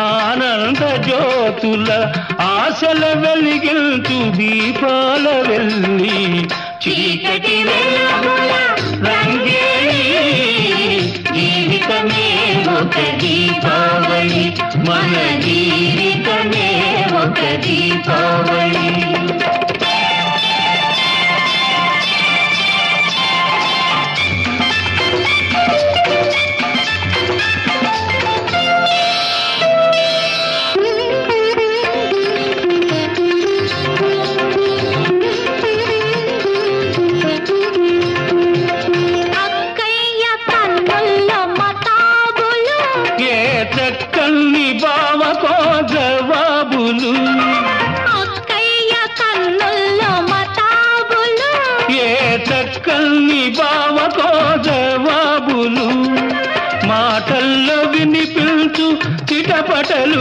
ఆనంద జ్యోతుల ఆశల వెలిగించు దీపాల వెళ్ళి చీకటి జీవితమే ఒక దీపావళి. మన జీవితమే ఒక దీపావళి. చక్కల్ని బావకో జవాబులు మాటల్లో వినిపించు చిటపటలు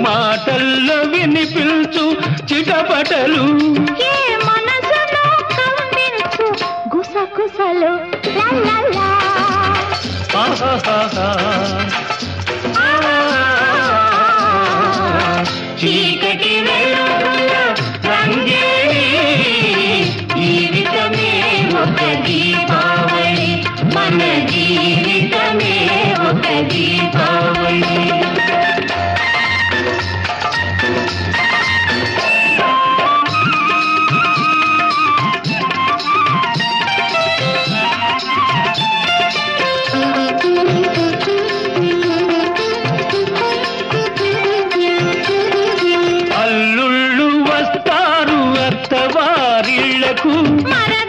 మాటల్లో వినిపించు చిటపటలు. గుసగుసలు. చీకటి వెలుగుల రంగేలి ఒక దీపావళి మన జీవితమే ఒక దీపావళి. అల్లుళ్ళు వస్తారు అత్తవారిళ్ళకు. మరదళ్ళు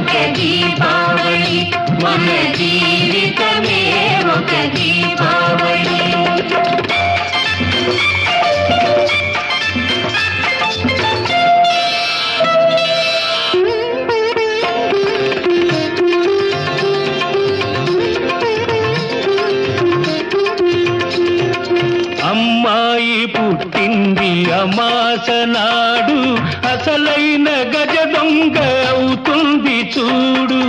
ఒక దీపావళి మన జీవితమే ఒక దీపావళి. అమ్మాయి పుట్టింది అమాస నాడు అసలైన గజ దొంగ. అవుతుంది చూడు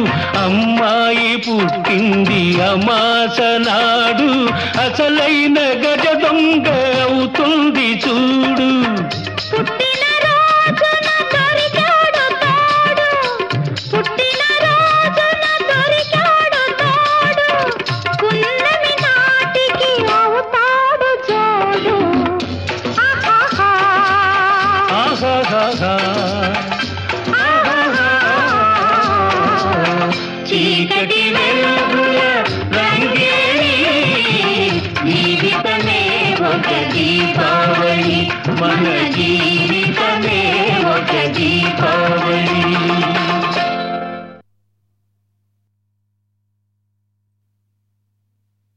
అమ్మాయి పుట్టింది అమాస నాడు అసలైన గజ దొంగ అవుతుంది చూడు. పుట్టిన రోజున దొరికాడు చీకటి వెలుగు